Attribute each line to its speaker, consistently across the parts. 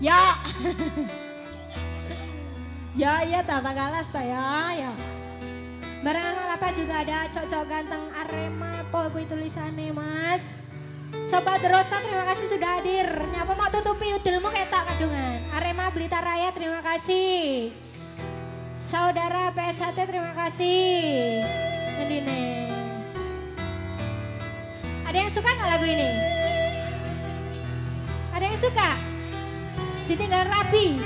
Speaker 1: Ya. Ya, iya, ya. ya, ya tak kalah ya, ya. Beranak lapa juga ada cocok ganteng Arema po tulisan tulisane Mas. Sobat Rosa terima kasih sudah hadir. Nyapa mau tutupi udilmu tak kadungan. Arema Blitar Raya terima kasih. Saudara PSHT terima kasih. Ngedine. Ada yang suka nggak lagu ini? Ada yang suka? ditinggal rapi.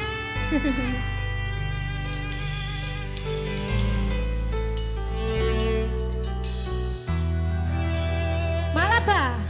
Speaker 2: malah pak.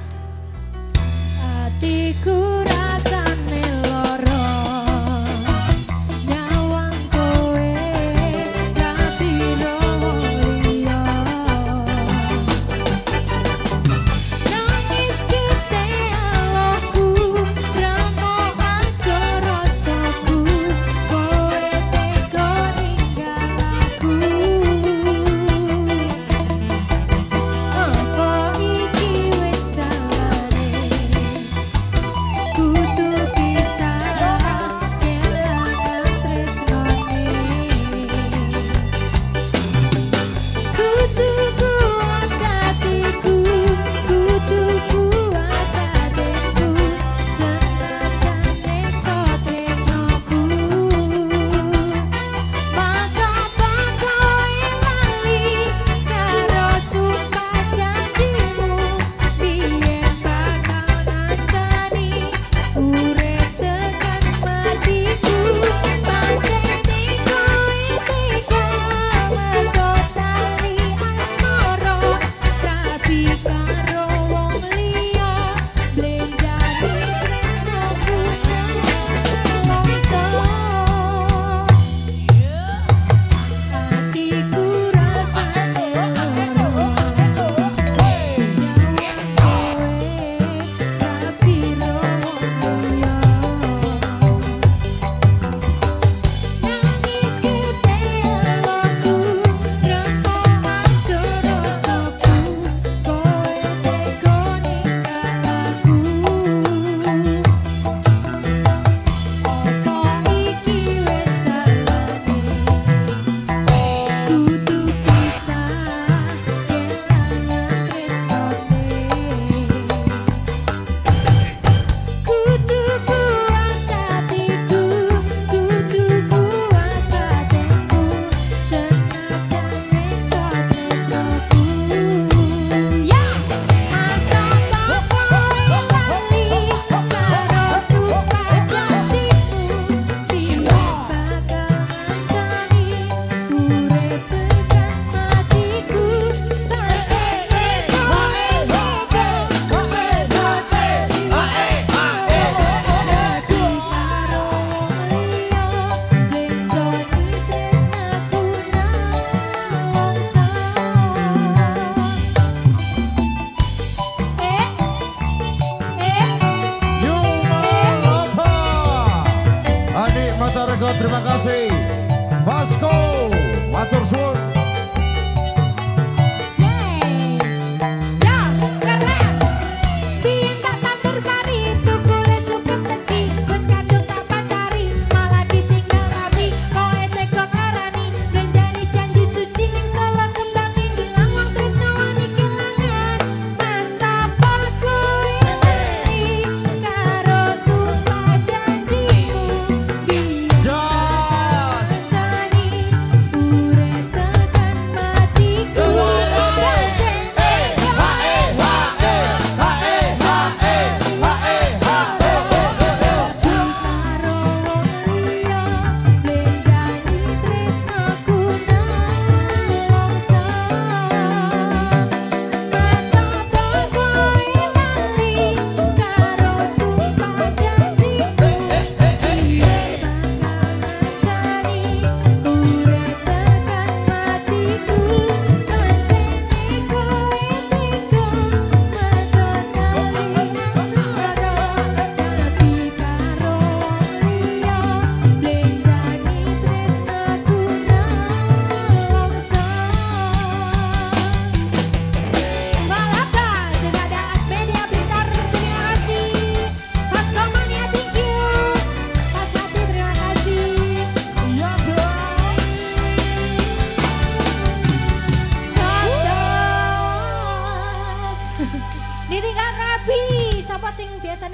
Speaker 2: Terima kasih. Vasco